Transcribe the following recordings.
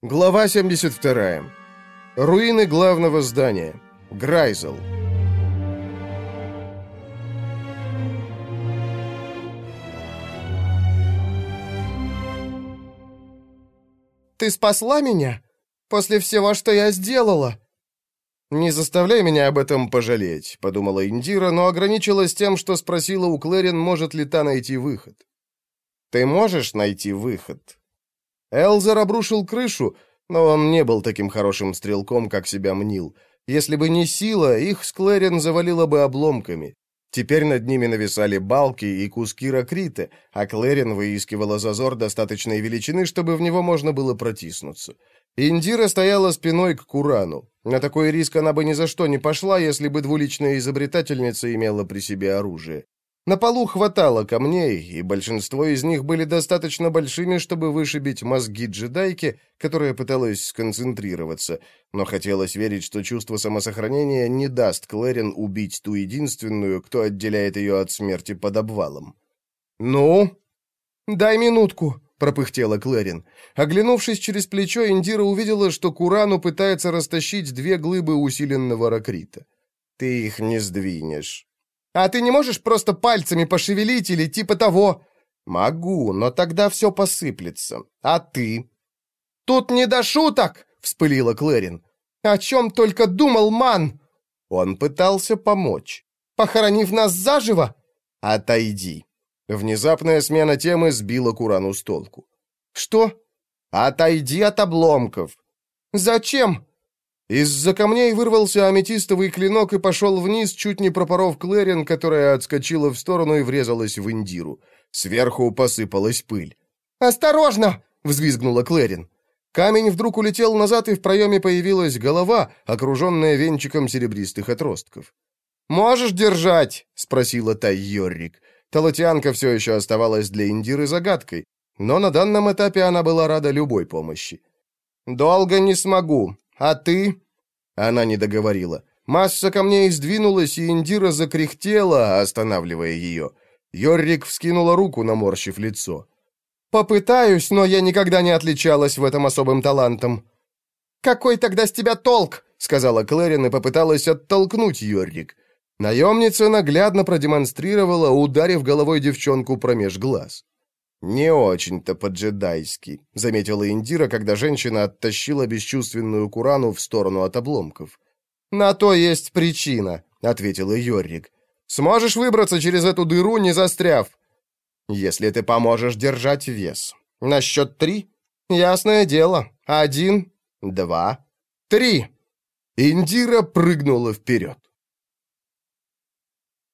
Глава 72. Руины главного здания. Грайзел. «Ты спасла меня? После всего, что я сделала?» «Не заставляй меня об этом пожалеть», — подумала Индира, но ограничилась тем, что спросила у Клэрин, может ли та найти выход. «Ты можешь найти выход?» Элзер обрушил крышу, но он не был таким хорошим стрелком, как себя мнил. Если бы не сила, их с Клэрин завалило бы обломками. Теперь над ними нависали балки и куски ракрита, а Клэрин выискивала зазор достаточной величины, чтобы в него можно было протиснуться. Индира стояла спиной к Курану. На такой риск она бы ни за что не пошла, если бы двуличная изобретательница имела при себе оружие. На полу хватало камней, и большинство из них были достаточно большими, чтобы вышибить мозги джедайки, которая пыталась сконцентрироваться, но хотелось верить, что чувство самосохранения не даст Клэрин убить ту единственную, кто отделяет ее от смерти под обвалом. «Ну?» «Дай минутку», — пропыхтела Клэрин. Оглянувшись через плечо, Индира увидела, что Курану пытается растащить две глыбы усиленного ракрита. «Ты их не сдвинешь». А ты не можешь просто пальцами пошевелить или типа того?» «Могу, но тогда все посыплется. А ты?» «Тут не до шуток!» — вспылила Клэрин. «О чем только думал Ман!» Он пытался помочь. «Похоронив нас заживо?» «Отойди!» Внезапная смена темы сбила Курану с толку. «Что?» «Отойди от обломков!» «Зачем?» Из-за камней вырвался аметистовый клинок и пошел вниз, чуть не пропоров Клэрин, которая отскочила в сторону и врезалась в Индиру. Сверху посыпалась пыль. «Осторожно!» — взвизгнула Клэрин. Камень вдруг улетел назад, и в проеме появилась голова, окруженная венчиком серебристых отростков. «Можешь держать?» — спросила Тайоррик. Талатианка все еще оставалась для Индиры загадкой, но на данном этапе она была рада любой помощи. «Долго не смогу. «А ты?» Она не договорила. Масса камней сдвинулась, и Индира закряхтела, останавливая ее. Йоррик вскинула руку, наморщив лицо. «Попытаюсь, но я никогда не отличалась в этом особым талантом». «Какой тогда с тебя толк?» — сказала Клэрин и попыталась оттолкнуть Йоррик. Наемница наглядно продемонстрировала, ударив головой девчонку промеж глаз. «Не очень-то по-джедайски», — заметила Индира, когда женщина оттащила бесчувственную Курану в сторону от обломков. «На то есть причина», — ответила Йоррик. «Сможешь выбраться через эту дыру, не застряв?» «Если ты поможешь держать вес. На счет три?» «Ясное дело. Один, два, три». Индира прыгнула вперед.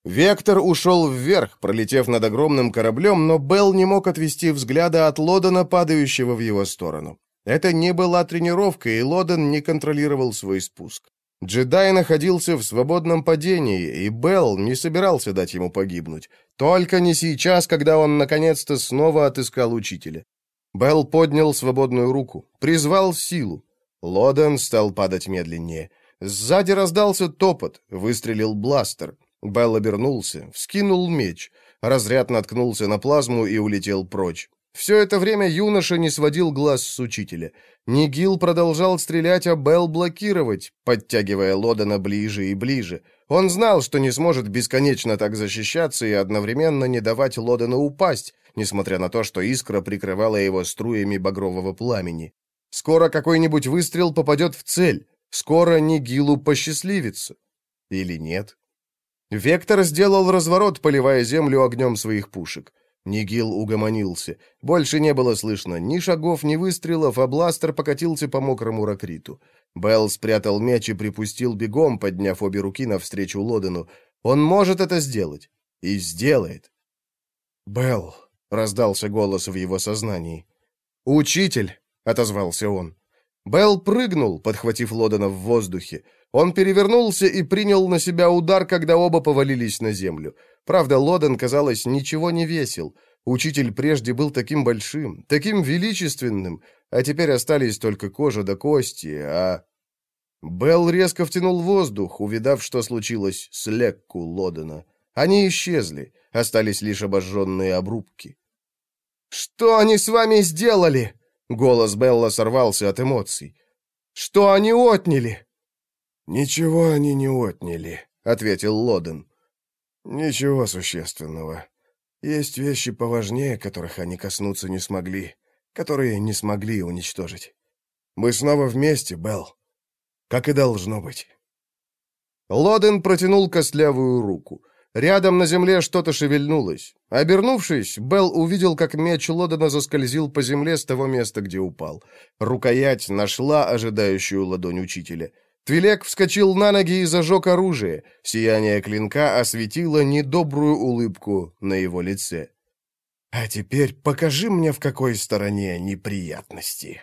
Вектор ушел вверх, пролетев над огромным кораблем, но Белл не мог отвести взгляда от Лодена, падающего в его сторону. Это не была тренировка, и Лоден не контролировал свой спуск. Джедай находился в свободном падении, и Белл не собирался дать ему погибнуть. Только не сейчас, когда он наконец-то снова отыскал учителя. Белл поднял свободную руку, призвал силу. Лоден стал падать медленнее. Сзади раздался топот, выстрелил бластер. Белл обернулся, вскинул меч. Разряд наткнулся на плазму и улетел прочь. Все это время юноша не сводил глаз с учителя. Нигил продолжал стрелять, а Белл блокировать, подтягивая Лодена ближе и ближе. Он знал, что не сможет бесконечно так защищаться и одновременно не давать Лодену упасть, несмотря на то, что искра прикрывала его струями багрового пламени. Скоро какой-нибудь выстрел попадет в цель. Скоро Нигилу посчастливится. Или нет? Вектор сделал разворот, поливая землю огнем своих пушек. Нигил угомонился. Больше не было слышно ни шагов, ни выстрелов, а бластер покатился по мокрому ракриту. Белл спрятал меч и припустил бегом, подняв обе руки навстречу Лодену. Он может это сделать. И сделает. «Белл», — раздался голос в его сознании. «Учитель», — отозвался он. Белл прыгнул, подхватив Лодена в воздухе. Он перевернулся и принял на себя удар, когда оба повалились на землю. Правда, Лоден, казалось, ничего не весил. Учитель прежде был таким большим, таким величественным, а теперь остались только кожа до кости, а... Белл резко втянул воздух, увидав, что случилось с Лекку Лодена. Они исчезли, остались лишь обожженные обрубки. «Что они с вами сделали?» Голос Белла сорвался от эмоций. «Что они отняли?» «Ничего они не отняли», — ответил Лоден. «Ничего существенного. Есть вещи поважнее, которых они коснуться не смогли, которые не смогли уничтожить. Мы снова вместе, Белл. Как и должно быть». Лоден протянул костлявую руку. Рядом на земле что-то шевельнулось. Обернувшись, Белл увидел, как меч Лодена заскользил по земле с того места, где упал. Рукоять нашла ожидающую ладонь учителя. Твилек вскочил на ноги и зажег оружие. Сияние клинка осветило недобрую улыбку на его лице. «А теперь покажи мне, в какой стороне неприятности».